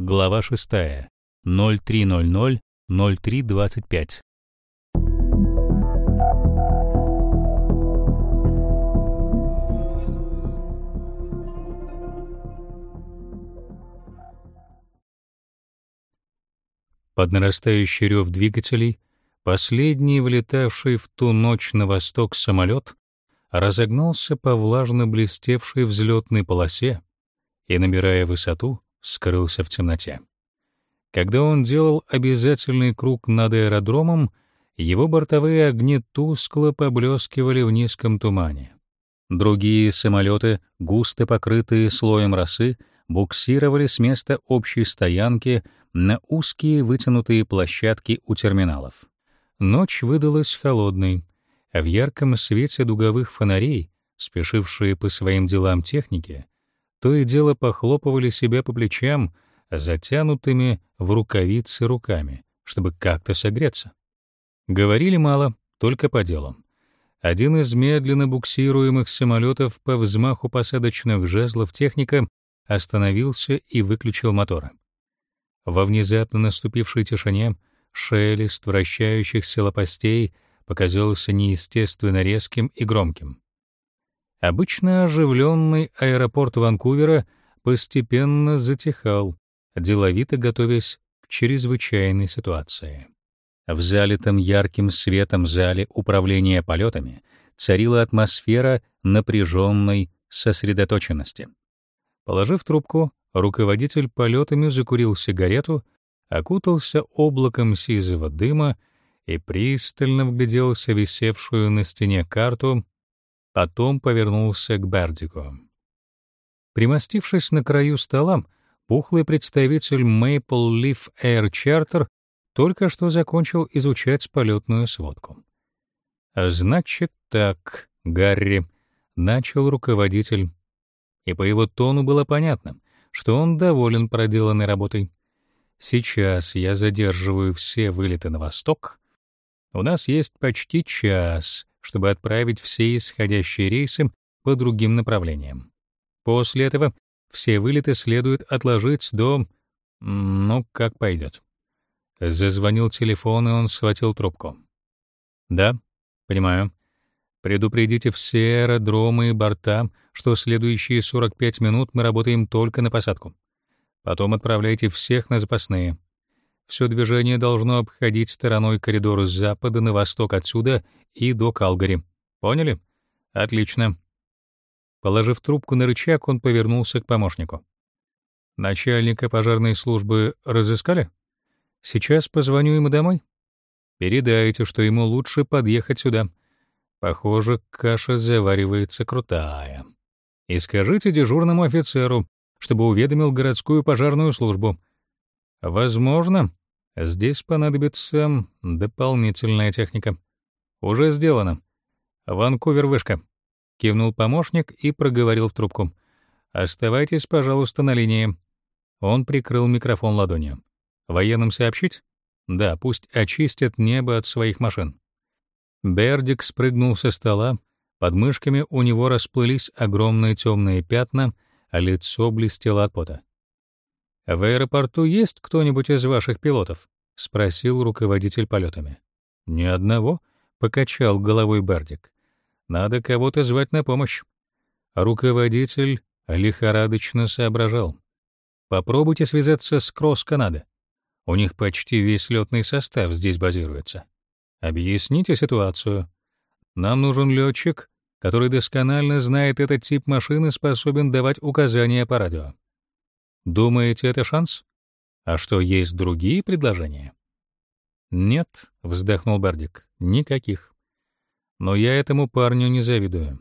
Глава 6. 0300-0325. Под нарастающий рев двигателей последний влетавший в ту ночь на восток самолет разогнался по влажно блестевшей взлетной полосе и, набирая высоту, скрылся в темноте. Когда он делал обязательный круг над аэродромом, его бортовые огни тускло поблескивали в низком тумане. Другие самолеты, густо покрытые слоем росы, буксировали с места общей стоянки на узкие вытянутые площадки у терминалов. Ночь выдалась холодной, а в ярком свете дуговых фонарей, спешившие по своим делам техники, то и дело похлопывали себя по плечам, затянутыми в рукавицы руками, чтобы как-то согреться. Говорили мало, только по делу. Один из медленно буксируемых самолетов по взмаху посадочных жезлов техника остановился и выключил моторы. Во внезапно наступившей тишине шелест вращающихся лопастей показался неестественно резким и громким. Обычно оживленный аэропорт Ванкувера постепенно затихал, деловито готовясь к чрезвычайной ситуации. В залитом ярким светом зале управления полетами царила атмосфера напряженной сосредоточенности. Положив трубку, руководитель полетами закурил сигарету, окутался облаком сизого дыма и пристально вгляделся висевшую на стене карту, потом повернулся к Бердику. Примостившись на краю стола, пухлый представитель Maple Leaf Air Charter только что закончил изучать полетную сводку. «Значит так, Гарри», — начал руководитель, и по его тону было понятно, что он доволен проделанной работой. Сейчас я задерживаю все вылеты на восток. У нас есть почти час, чтобы отправить все исходящие рейсы по другим направлениям. После этого все вылеты следует отложить до... ну, как пойдет. Зазвонил телефон, и он схватил трубку. «Да, понимаю. Предупредите все аэродромы и борта, что следующие 45 минут мы работаем только на посадку. Потом отправляйте всех на запасные. Все движение должно обходить стороной коридора с запада на восток отсюда и до Калгари. Поняли? Отлично. Положив трубку на рычаг, он повернулся к помощнику. Начальника пожарной службы разыскали? Сейчас позвоню ему домой. Передайте, что ему лучше подъехать сюда. Похоже, каша заваривается крутая. И скажите дежурному офицеру, чтобы уведомил городскую пожарную службу. Возможно, здесь понадобится дополнительная техника. Уже сделано. Ванкувер вышка. Кивнул помощник и проговорил в трубку. Оставайтесь, пожалуйста, на линии. Он прикрыл микрофон ладонью. Военным сообщить? Да, пусть очистят небо от своих машин. Бердик спрыгнул со стола, под мышками у него расплылись огромные темные пятна, а лицо блестело от пота. «В аэропорту есть кто-нибудь из ваших пилотов?» — спросил руководитель полетами. «Ни одного», — покачал головой Бердик. «Надо кого-то звать на помощь». Руководитель лихорадочно соображал. «Попробуйте связаться с Кросс-Канада. У них почти весь летный состав здесь базируется. Объясните ситуацию. Нам нужен летчик, который досконально знает этот тип машины, способен давать указания по радио. Думаете, это шанс? А что, есть другие предложения? Нет, вздохнул Бардик. Никаких. Но я этому парню не завидую.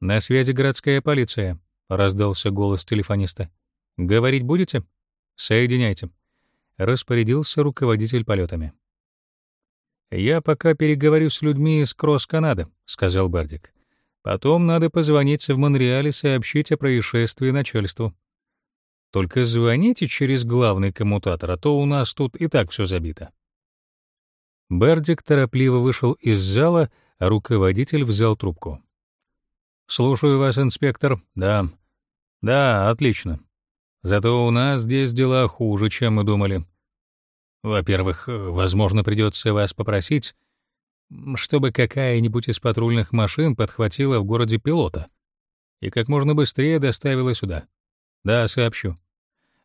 На связи городская полиция, раздался голос телефониста. Говорить будете? Соединяйте. Распорядился руководитель полетами. «Я пока переговорю с людьми из Кросс-Канада», — сказал Бардик. «Потом надо позвонить в Монреаль и сообщить о происшествии начальству». «Только звоните через главный коммутатор, а то у нас тут и так все забито». Бардик торопливо вышел из зала, а руководитель взял трубку. «Слушаю вас, инспектор. Да. Да, отлично. Зато у нас здесь дела хуже, чем мы думали. Во-первых, возможно, придется вас попросить, чтобы какая-нибудь из патрульных машин подхватила в городе пилота и как можно быстрее доставила сюда. Да, сообщу.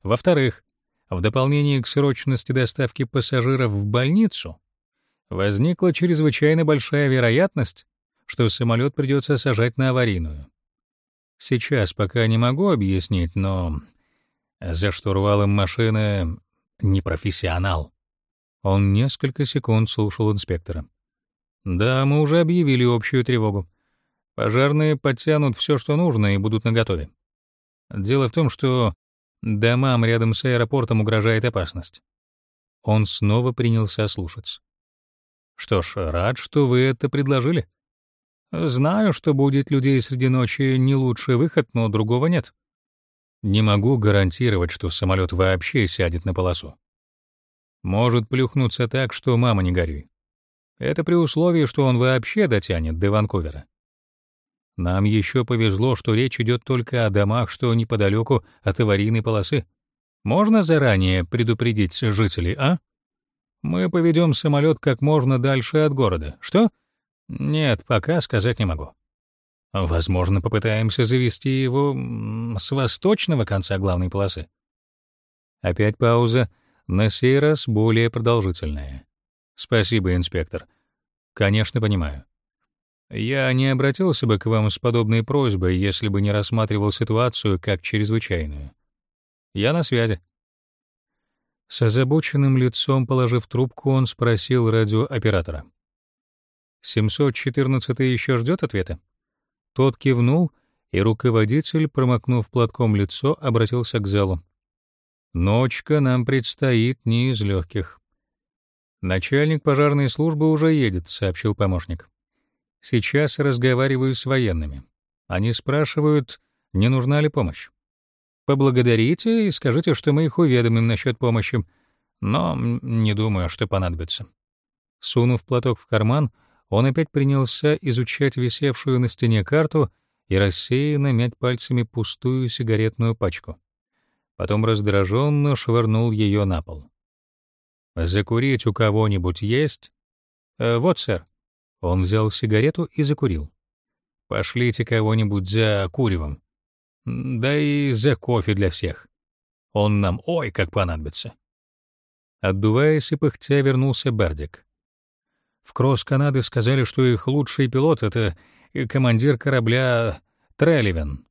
Во-вторых, в дополнение к срочности доставки пассажиров в больницу возникла чрезвычайно большая вероятность, что самолет придется сажать на аварийную. Сейчас пока не могу объяснить, но за штурвалом машины не профессионал. Он несколько секунд слушал инспектора. Да, мы уже объявили общую тревогу. Пожарные подтянут все, что нужно, и будут наготове. Дело в том, что домам рядом с аэропортом угрожает опасность. Он снова принялся слушать. Что ж, рад, что вы это предложили. Знаю, что будет людей среди ночи не лучший выход, но другого нет. Не могу гарантировать, что самолет вообще сядет на полосу. Может плюхнуться так, что мама не горюй. Это при условии, что он вообще дотянет до Ванкувера. Нам еще повезло, что речь идет только о домах, что неподалеку от аварийной полосы. Можно заранее предупредить жителей, а? Мы поведем самолет как можно дальше от города. Что? Нет, пока сказать не могу. Возможно, попытаемся завести его с восточного конца главной полосы. Опять пауза, на сей раз более продолжительная. Спасибо, инспектор. Конечно, понимаю. Я не обратился бы к вам с подобной просьбой, если бы не рассматривал ситуацию как чрезвычайную. Я на связи. С озабоченным лицом, положив трубку, он спросил радиооператора. 714 еще ждет ответа? Тот кивнул, и руководитель, промокнув платком лицо, обратился к залу. «Ночка нам предстоит не из легких». «Начальник пожарной службы уже едет», — сообщил помощник. «Сейчас разговариваю с военными. Они спрашивают, не нужна ли помощь. Поблагодарите и скажите, что мы их уведомим насчет помощи, но не думаю, что понадобится». Сунув платок в карман, — он опять принялся изучать висевшую на стене карту и рассеянно мять пальцами пустую сигаретную пачку. Потом раздраженно швырнул ее на пол. «Закурить у кого-нибудь есть?» э, «Вот, сэр». Он взял сигарету и закурил. «Пошлите кого-нибудь за куревом. Да и за кофе для всех. Он нам ой как понадобится». Отдуваясь и пыхтя, вернулся Бердик. В Кросс-Канады сказали, что их лучший пилот — это командир корабля Трелливен.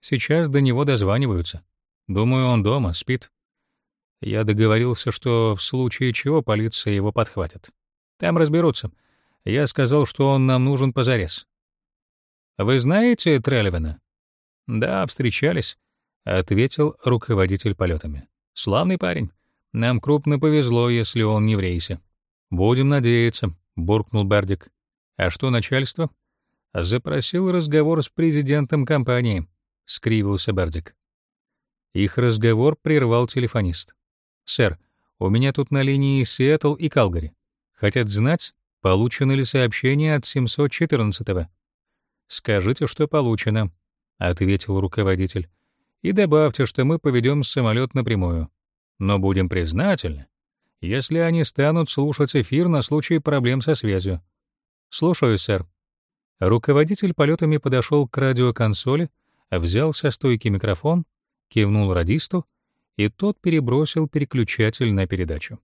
Сейчас до него дозваниваются. Думаю, он дома, спит. Я договорился, что в случае чего полиция его подхватит. Там разберутся. Я сказал, что он нам нужен позарез. «Вы знаете Трелливена?» «Да, встречались», — ответил руководитель полетами. «Славный парень. Нам крупно повезло, если он не в рейсе. Будем надеяться буркнул Бардик. А что начальство? Запросил разговор с президентом компании, скривился Бардик. Их разговор прервал телефонист. Сэр, у меня тут на линии Сиэтл и Калгари. Хотят знать, получено ли сообщение от 714-го. Скажите, что получено, ответил руководитель. И добавьте, что мы поведем самолет напрямую. Но будем признательны, если они станут слушать эфир на случай проблем со связью. Слушаю, сэр. Руководитель полетами подошел к радиоконсоли, взял со стойки микрофон, кивнул радисту, и тот перебросил переключатель на передачу.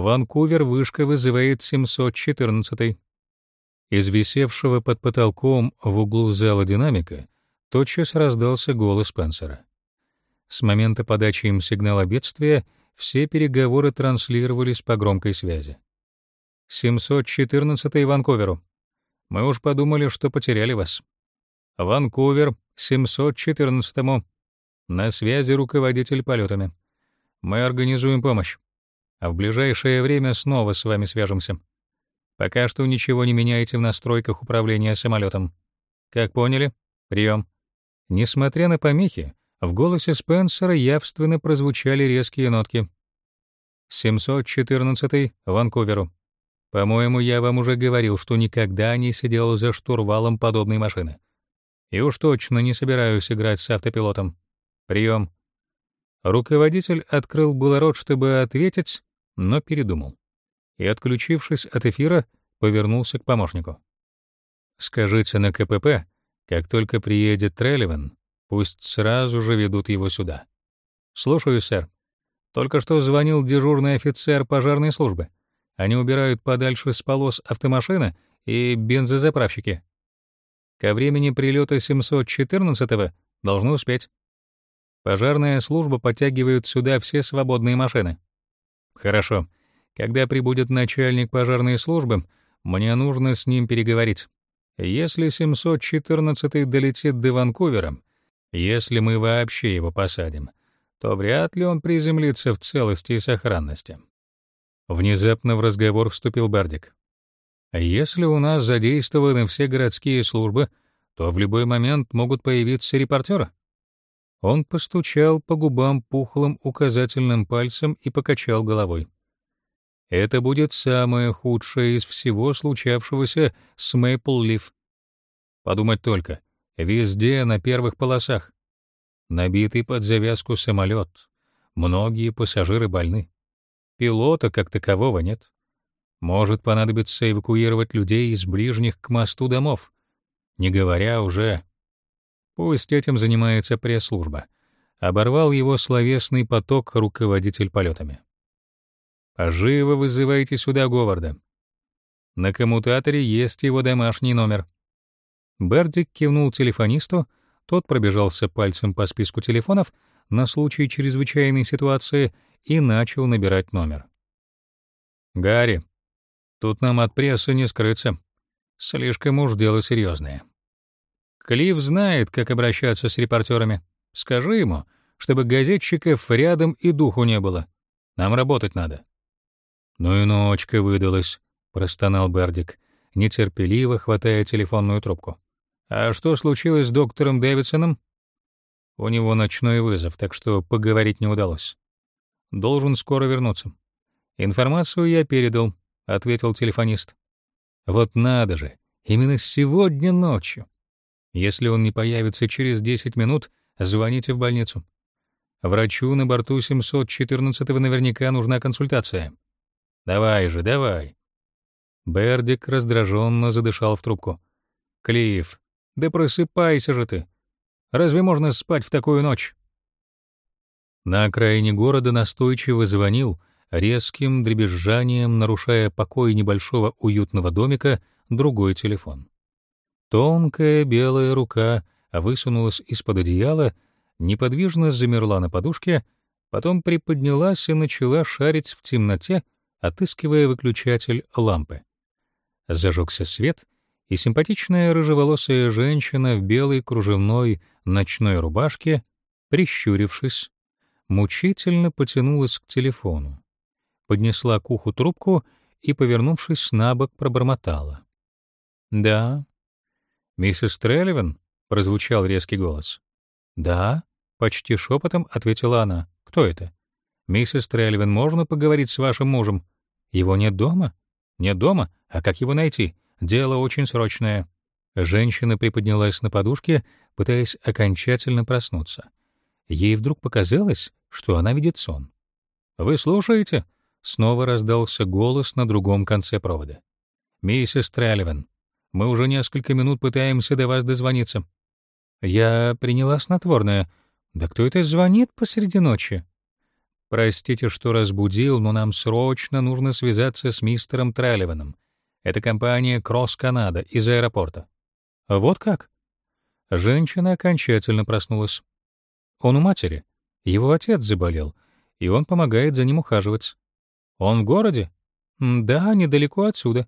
Ванкувер вышка вызывает 714. Из висевшего под потолком в углу зала динамика тотчас раздался голос Спенсера. С момента подачи им сигнала бедствия все переговоры транслировались по громкой связи. 714 Ванкуверу. Мы уж подумали, что потеряли вас. Ванкувер, 714-му. На связи руководитель полетами. Мы организуем помощь. А в ближайшее время снова с вами свяжемся. Пока что ничего не меняйте в настройках управления самолетом. Как поняли? Прием. Несмотря на помехи, в голосе Спенсера явственно прозвучали резкие нотки. 714 Ванкуверу. По-моему, я вам уже говорил, что никогда не сидел за штурвалом подобной машины. И уж точно не собираюсь играть с автопилотом. Прием. Руководитель открыл было рот, чтобы ответить, но передумал. И, отключившись от эфира, повернулся к помощнику. «Скажите на КПП, как только приедет Трелливан, пусть сразу же ведут его сюда». «Слушаю, сэр. Только что звонил дежурный офицер пожарной службы. Они убирают подальше с полос автомашины и бензозаправщики. Ко времени прилета 714-го должны успеть. Пожарная служба подтягивает сюда все свободные машины. Хорошо. Когда прибудет начальник пожарной службы, мне нужно с ним переговорить. Если 714 долетит до Ванкувера, если мы вообще его посадим, то вряд ли он приземлится в целости и сохранности. Внезапно в разговор вступил Бардик. Если у нас задействованы все городские службы, то в любой момент могут появиться репортеры. Он постучал по губам пухлым указательным пальцем и покачал головой. Это будет самое худшее из всего случавшегося с Мейпл-Лиф. Подумать только, везде на первых полосах. Набитый под завязку самолет, многие пассажиры больны. Пилота как такового нет. Может понадобиться эвакуировать людей из ближних к мосту домов, не говоря уже Пусть этим занимается пресс-служба. Оборвал его словесный поток руководитель полетами. «Живо вызывайте сюда Говарда. На коммутаторе есть его домашний номер». Бердик кивнул телефонисту, тот пробежался пальцем по списку телефонов на случай чрезвычайной ситуации и начал набирать номер. «Гарри, тут нам от прессы не скрыться. Слишком уж дело серьезное. Клифф знает, как обращаться с репортерами. Скажи ему, чтобы газетчиков рядом и духу не было. Нам работать надо». «Ну и ночка выдалась», — простонал Бердик, нетерпеливо хватая телефонную трубку. «А что случилось с доктором Дэвидсоном?» «У него ночной вызов, так что поговорить не удалось. Должен скоро вернуться». «Информацию я передал», — ответил телефонист. «Вот надо же, именно сегодня ночью. Если он не появится через 10 минут, звоните в больницу. Врачу на борту 714-го наверняка нужна консультация. Давай же, давай. Бердик раздраженно задышал в трубку. Клифф, да просыпайся же ты. Разве можно спать в такую ночь? На окраине города настойчиво звонил, резким дребезжанием нарушая покой небольшого уютного домика, другой телефон. Тонкая белая рука высунулась из-под одеяла, неподвижно замерла на подушке, потом приподнялась и начала шарить в темноте, отыскивая выключатель лампы. Зажегся свет, и симпатичная рыжеволосая женщина в белой кружевной ночной рубашке, прищурившись, мучительно потянулась к телефону, поднесла к уху трубку и, повернувшись на бок, пробормотала. «Да, «Миссис Трелливан?» — прозвучал резкий голос. «Да», — почти шепотом ответила она. «Кто это?» «Миссис Трелливан, можно поговорить с вашим мужем?» «Его нет дома?» «Нет дома? А как его найти? Дело очень срочное». Женщина приподнялась на подушке, пытаясь окончательно проснуться. Ей вдруг показалось, что она видит сон. «Вы слушаете?» — снова раздался голос на другом конце провода. «Миссис Трелливан, мы уже несколько минут пытаемся до вас дозвониться. Я приняла снотворное. Да кто это звонит посреди ночи? Простите, что разбудил, но нам срочно нужно связаться с мистером Тралливаном. Это компания Кросс Канада из аэропорта. Вот как? Женщина окончательно проснулась. Он у матери. Его отец заболел, и он помогает за ним ухаживать. Он в городе? Да, недалеко отсюда.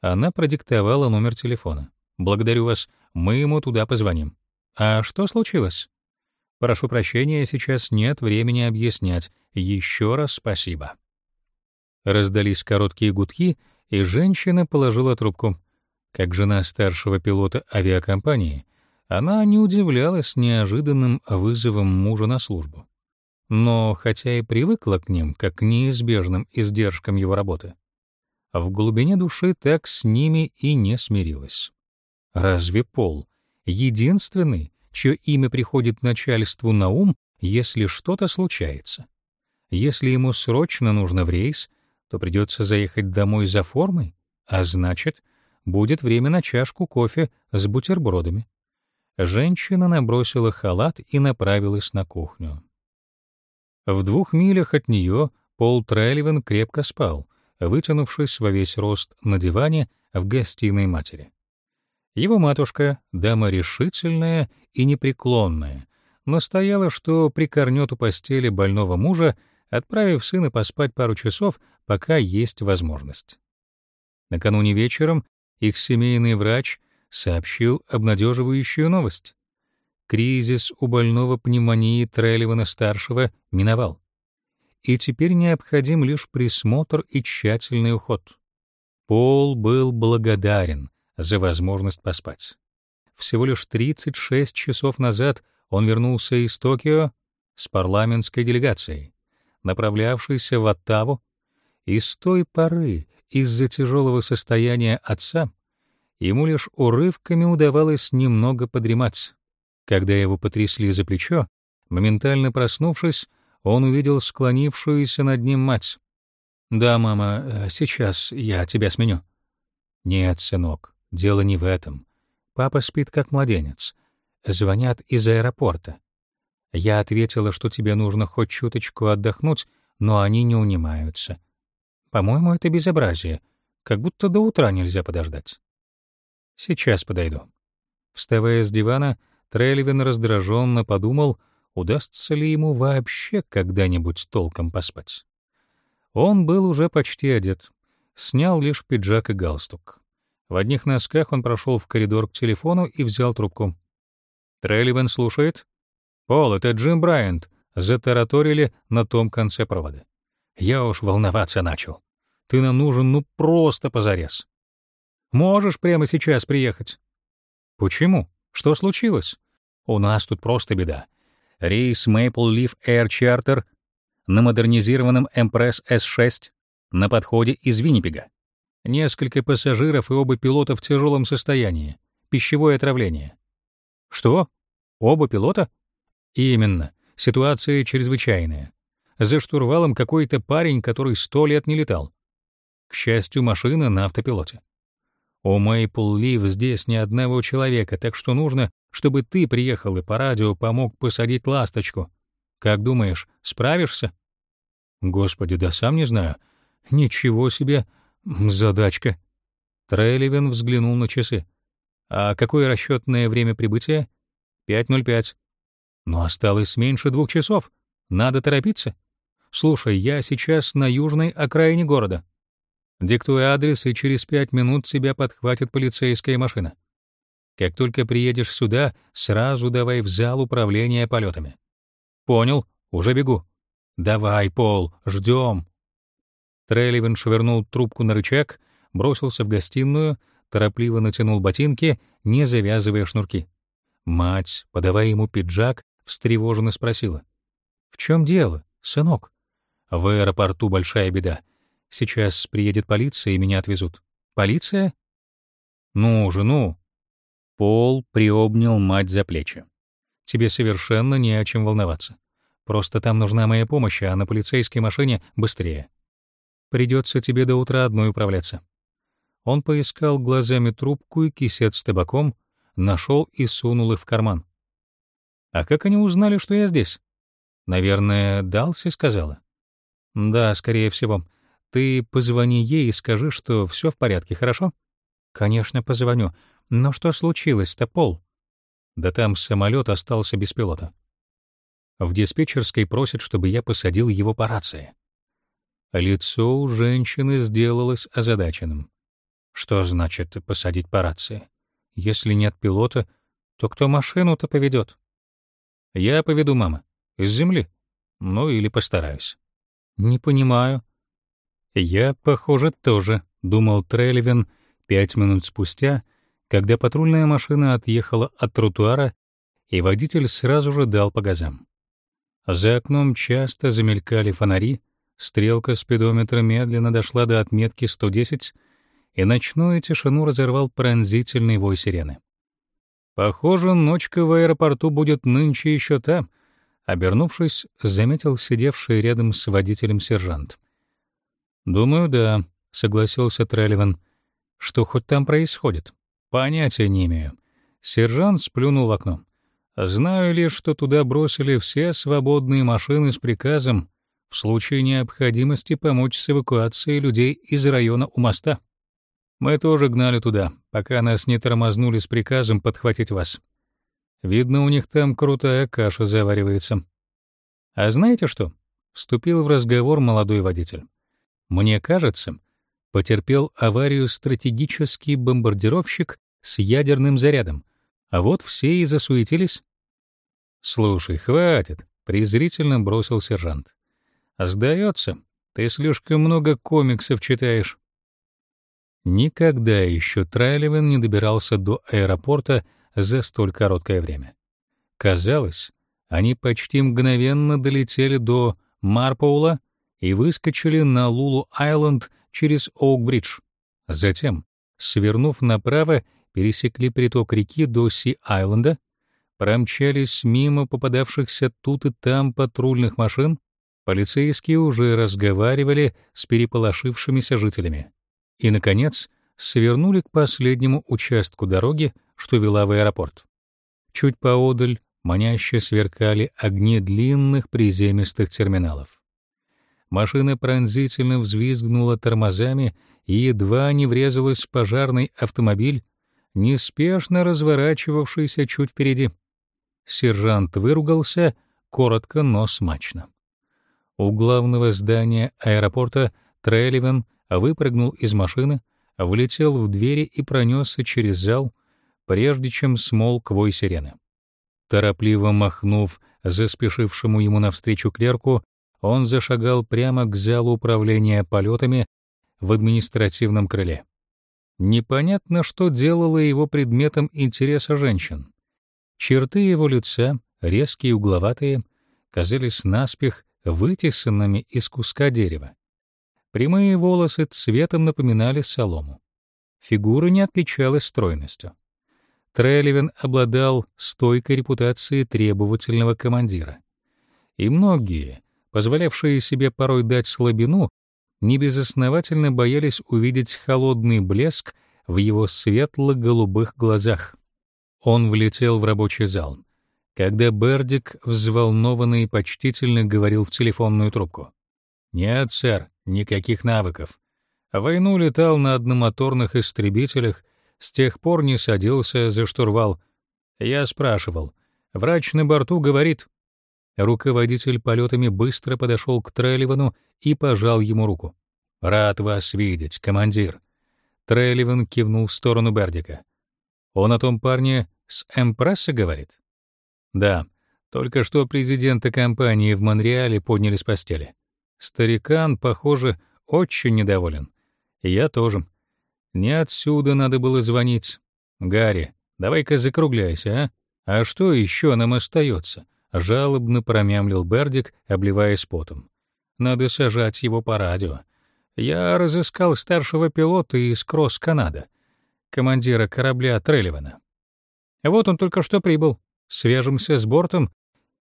Она продиктовала номер телефона. «Благодарю вас, мы ему туда позвоним». «А что случилось?» «Прошу прощения, сейчас нет времени объяснять. Еще раз спасибо». Раздались короткие гудки, и женщина положила трубку. Как жена старшего пилота авиакомпании, она не удивлялась неожиданным вызовом мужа на службу. Но хотя и привыкла к ним, как к неизбежным издержкам его работы, а в глубине души так с ними и не смирилась. Разве Пол, единственный, чье имя приходит начальству на ум, если что-то случается. Если ему срочно нужно в рейс, то придется заехать домой за формой, а значит, будет время на чашку кофе с бутербродами. Женщина набросила халат и направилась на кухню. В двух милях от нее Пол Трелливен крепко спал, вытянувшись во весь рост на диване в гостиной матери. Его матушка, дама решительная и непреклонная, настояла, что прикорнет у постели больного мужа, отправив сына поспать пару часов, пока есть возможность. Накануне вечером их семейный врач сообщил обнадеживающую новость. Кризис у больного пневмонии Трелливана-старшего миновал. И теперь необходим лишь присмотр и тщательный уход. Пол был благодарен за возможность поспать. Всего лишь 36 часов назад он вернулся из Токио с парламентской делегацией, направлявшейся в Оттаву, и с той поры из-за тяжелого состояния отца ему лишь урывками удавалось немного подремать. Когда его потрясли за плечо, моментально проснувшись, он увидел склонившуюся над ним мать. «Да, мама, э, сейчас я тебя сменю». «Нет, сынок, дело не в этом. Папа спит как младенец. Звонят из аэропорта. Я ответила, что тебе нужно хоть чуточку отдохнуть, но они не унимаются. По-моему, это безобразие, как будто до утра нельзя подождать. Сейчас подойду. Вставая с дивана, Трельвин раздраженно подумал, удастся ли ему вообще когда-нибудь толком поспать. Он был уже почти одет, снял лишь пиджак и галстук. В одних носках он прошел в коридор к телефону и взял трубку. Трелливан слушает. «Пол, это Джим Брайант», — затараторили на том конце провода. Я уж волноваться начал. Ты нам нужен ну просто позарез. Можешь прямо сейчас приехать? Почему? Что случилось? У нас тут просто беда. Рейс Maple Leaf Air Charter на модернизированном Empress S6 на подходе из Виннипега. Несколько пассажиров и оба пилота в тяжелом состоянии. Пищевое отравление. Что? Оба пилота? Именно. Ситуация чрезвычайная. За штурвалом какой-то парень, который сто лет не летал. К счастью, машина на автопилоте. У Мейпл Лив здесь ни одного человека, так что нужно, чтобы ты приехал и по радио помог посадить ласточку. Как думаешь, справишься? Господи, да сам не знаю. Ничего себе, задачка. Трейливен взглянул на часы. А какое расчетное время прибытия? 5.05. Но осталось меньше двух часов. Надо торопиться. Слушай, я сейчас на южной окраине города. Диктуй адрес, и через пять минут тебя подхватит полицейская машина. Как только приедешь сюда, сразу давай в зал управления полетами. Понял, уже бегу. Давай, Пол, ждем. Трелливен швырнул трубку на рычаг, бросился в гостиную, торопливо натянул ботинки, не завязывая шнурки. Мать, подавая ему пиджак, встревоженно спросила. «В чем дело, сынок?» В аэропорту большая беда. Сейчас приедет полиция и меня отвезут. Полиция? Ну же, ну. Пол приобнял мать за плечи. Тебе совершенно не о чем волноваться. Просто там нужна моя помощь, а на полицейской машине быстрее. Придется тебе до утра одной управляться. Он поискал глазами трубку и кисет с табаком, нашел и сунул их в карман. А как они узнали, что я здесь? Наверное, Далси сказала. Да, скорее всего. Ты позвони ей и скажи, что все в порядке, хорошо? Конечно, позвоню. Но что случилось-то, Пол? Да там самолет остался без пилота. В диспетчерской просят, чтобы я посадил его по рации. Лицо у женщины сделалось озадаченным. Что значит посадить по рации? Если нет пилота, то кто машину-то поведет? Я поведу, мама. Из земли. Ну или постараюсь. Не понимаю. Я, похоже, тоже, думал Трелевин пять минут спустя, когда патрульная машина отъехала от тротуара, и водитель сразу же дал по газам. За окном часто замелькали фонари, стрелка спидометра медленно дошла до отметки 110, и ночную тишину разорвал пронзительный вой сирены. Похоже, ночка в аэропорту будет нынче еще та, Обернувшись, заметил сидевший рядом с водителем сержант. «Думаю, да», — согласился Трелливан. «Что хоть там происходит?» «Понятия не имею». Сержант сплюнул в окно. «Знаю лишь, что туда бросили все свободные машины с приказом в случае необходимости помочь с эвакуацией людей из района у моста. Мы тоже гнали туда, пока нас не тормознули с приказом подхватить вас. Видно, у них там крутая каша заваривается. А знаете что? Вступил в разговор молодой водитель. Мне кажется, потерпел аварию стратегический бомбардировщик с ядерным зарядом. А вот все и засуетились. Слушай, хватит, презрительно бросил сержант. Сдается, ты слишком много комиксов читаешь. Никогда еще Трайливен не добирался до аэропорта за столь короткое время. Казалось, они почти мгновенно долетели до Марпоула и выскочили на Лулу-Айленд через Оук-Бридж. Затем, свернув направо, пересекли приток реки до Си-Айленда, промчались мимо попадавшихся тут и там патрульных машин, полицейские уже разговаривали с переполошившимися жителями. И, наконец, свернули к последнему участку дороги, что вела в аэропорт. Чуть поодаль маняще сверкали огни длинных приземистых терминалов. Машина пронзительно взвизгнула тормозами и едва не врезалась в пожарный автомобиль, неспешно разворачивавшийся чуть впереди. Сержант выругался, коротко, но смачно. У главного здания аэропорта Трелливен выпрыгнул из машины, влетел в двери и пронесся через зал, прежде чем смолк вой сирены. Торопливо махнув заспешившему ему навстречу клерку, он зашагал прямо к залу управления полетами в административном крыле. Непонятно, что делало его предметом интереса женщин. Черты его лица, резкие и угловатые, казались наспех вытесанными из куска дерева. Прямые волосы цветом напоминали солому. Фигура не отличалась стройностью. Трелевин обладал стойкой репутацией требовательного командира. И многие, позволявшие себе порой дать слабину, небезосновательно боялись увидеть холодный блеск в его светло-голубых глазах. Он влетел в рабочий зал, когда Бердик, взволнованный и почтительно, говорил в телефонную трубку. «Нет, сэр, никаких навыков. войну летал на одномоторных истребителях — с тех пор не садился за штурвал. Я спрашивал. Врач на борту говорит. Руководитель полетами быстро подошел к Трелливану и пожал ему руку. «Рад вас видеть, командир». Трелливан кивнул в сторону Бердика. «Он о том парне с Эмпресса говорит?» «Да, только что президента компании в Монреале подняли с постели. Старикан, похоже, очень недоволен. Я тоже. Не отсюда надо было звонить. Гарри, давай-ка закругляйся, а? А что еще нам остается? Жалобно промямлил Бердик, обливаясь потом. Надо сажать его по радио. Я разыскал старшего пилота из Кросс-Канада, командира корабля Трелливана. Вот он только что прибыл. Свяжемся с бортом,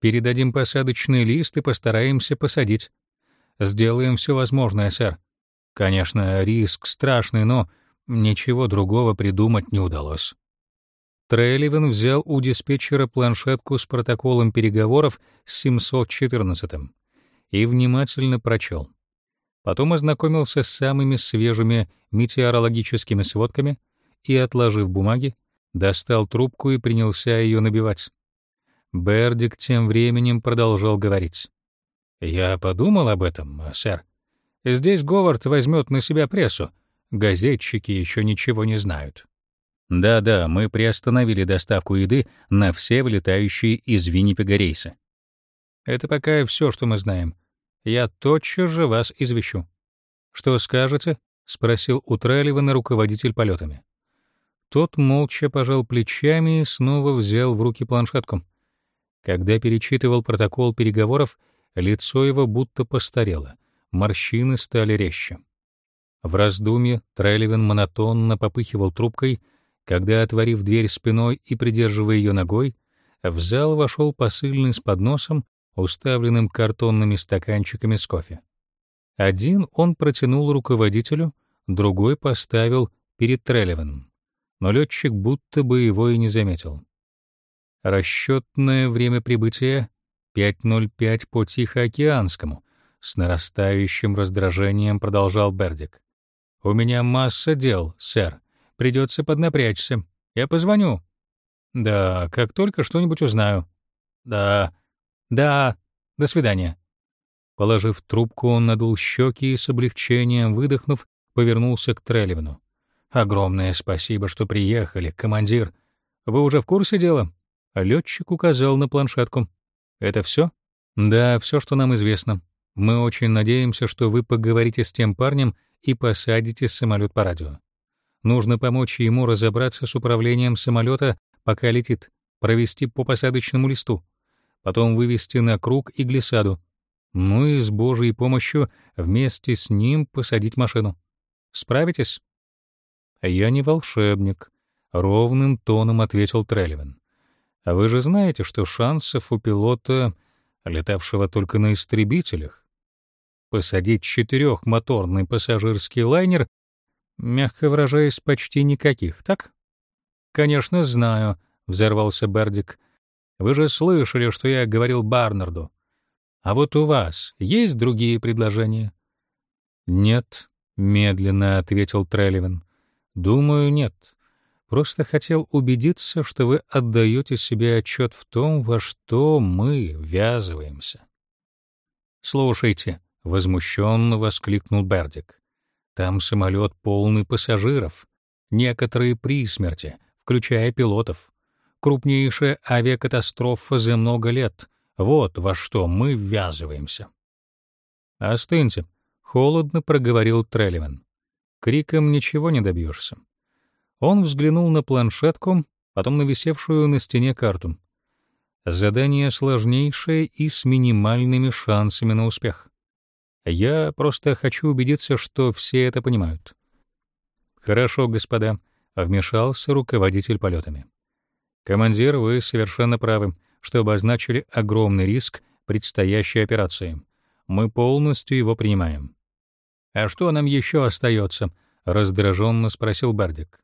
передадим посадочный лист и постараемся посадить. Сделаем все возможное, сэр. Конечно, риск страшный, но Ничего другого придумать не удалось. Трейливен взял у диспетчера планшетку с протоколом переговоров с 714-м и внимательно прочел. Потом ознакомился с самыми свежими метеорологическими сводками и, отложив бумаги, достал трубку и принялся ее набивать. Бердик тем временем продолжал говорить. «Я подумал об этом, сэр. Здесь Говард возьмет на себя прессу, газетчики еще ничего не знают. Да-да, мы приостановили доставку еды на все вылетающие из Виннипега рейсы. Это пока все, что мы знаем. Я тотчас же вас извещу. Что скажете? спросил у руководитель полетами. Тот молча пожал плечами и снова взял в руки планшетку. Когда перечитывал протокол переговоров, лицо его будто постарело, морщины стали резче. В раздумье Трелевин монотонно попыхивал трубкой, когда, отворив дверь спиной и придерживая ее ногой, в зал вошел посыльный с подносом, уставленным картонными стаканчиками с кофе. Один он протянул руководителю, другой поставил перед Трелеваном, но летчик будто бы его и не заметил. Расчетное время прибытия 5.05 по Тихоокеанскому, с нарастающим раздражением продолжал Бердик. У меня масса дел, сэр. Придется поднапрячься. Я позвоню. Да, как только что-нибудь узнаю. Да. Да. До свидания. Положив трубку, он надул щеки и с облегчением выдохнув, повернулся к Трелевину. Огромное спасибо, что приехали, командир. Вы уже в курсе дела? Летчик указал на планшетку. Это все? Да, все, что нам известно. Мы очень надеемся, что вы поговорите с тем парнем и посадите самолет по радио. Нужно помочь ему разобраться с управлением самолета, пока летит, провести по посадочному листу, потом вывести на круг и глиссаду, ну и с Божьей помощью вместе с ним посадить машину. Справитесь? Я не волшебник, ровным тоном ответил Трелевин. А вы же знаете, что шансов у пилота, летавшего только на истребителях, посадить четырехмоторный пассажирский лайнер, мягко выражаясь, почти никаких, так? Конечно, знаю, взорвался Бердик. Вы же слышали, что я говорил Барнарду. А вот у вас есть другие предложения? Нет, медленно ответил Трелевин. Думаю, нет. Просто хотел убедиться, что вы отдаете себе отчет в том, во что мы ввязываемся. Слушайте, возмущенно воскликнул Бердик. Там самолет полный пассажиров, некоторые при смерти, включая пилотов. Крупнейшая авиакатастрофа за много лет, вот во что мы ввязываемся. Остыньте, холодно проговорил Трелливан. Криком ничего не добьешься. Он взглянул на планшетку, потом на висевшую на стене карту. Задание сложнейшее и с минимальными шансами на успех. Я просто хочу убедиться, что все это понимают. Хорошо, господа, вмешался руководитель полетами. Командир, вы совершенно правы что обозначили огромный риск предстоящей операции. Мы полностью его принимаем. А что нам еще остается? раздраженно спросил Бардик.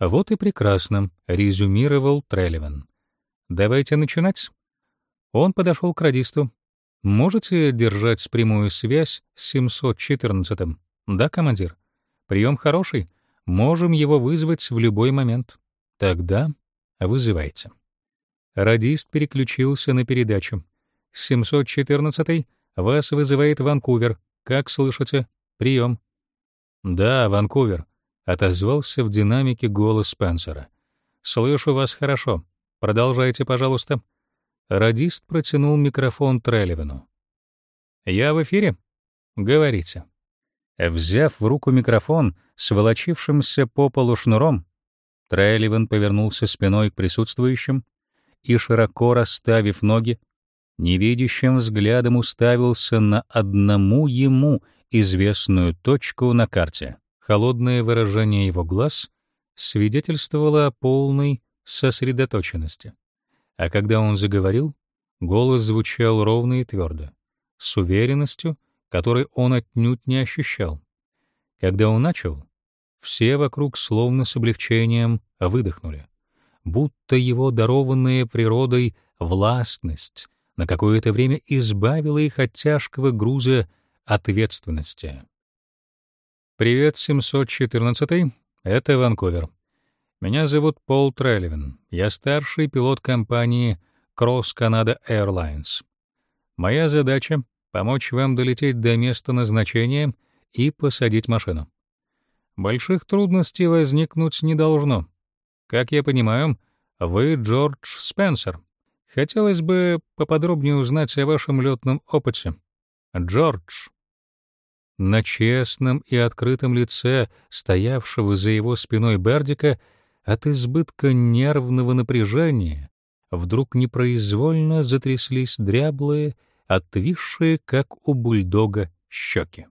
Вот и прекрасно, резюмировал Трелеван. Давайте начинать. Он подошел к радисту. Можете держать прямую связь с 714-м? Да, командир. Прием хороший. Можем его вызвать в любой момент. Тогда вызывайте. Радист переключился на передачу. С 714-й вас вызывает Ванкувер. Как слышите? Прием. Да, Ванкувер, отозвался в динамике голос Спенсера. Слышу вас хорошо. Продолжайте, пожалуйста. Радист протянул микрофон Трелевину. Я в эфире? Говорите. Взяв в руку микрофон с волочившимся по полу шнуром, Трелевин повернулся спиной к присутствующим и, широко расставив ноги, невидящим взглядом уставился на одному ему известную точку на карте. Холодное выражение его глаз свидетельствовало о полной сосредоточенности. А когда он заговорил, голос звучал ровно и твердо, с уверенностью, которой он отнюдь не ощущал. Когда он начал, все вокруг словно с облегчением выдохнули будто его дарованная природой властность на какое-то время избавила их от тяжкого груза ответственности. Привет, 714. Это Ванкувер. Меня зовут Пол Трелевин. Я старший пилот компании Cross Canada Airlines. Моя задача помочь вам долететь до места назначения и посадить машину. Больших трудностей возникнуть не должно. Как я понимаю, вы Джордж Спенсер. Хотелось бы поподробнее узнать о вашем летном опыте. Джордж. На честном и открытом лице стоявшего за его спиной Бердика от избытка нервного напряжения вдруг непроизвольно затряслись дряблые, отвисшие, как у бульдога, щеки.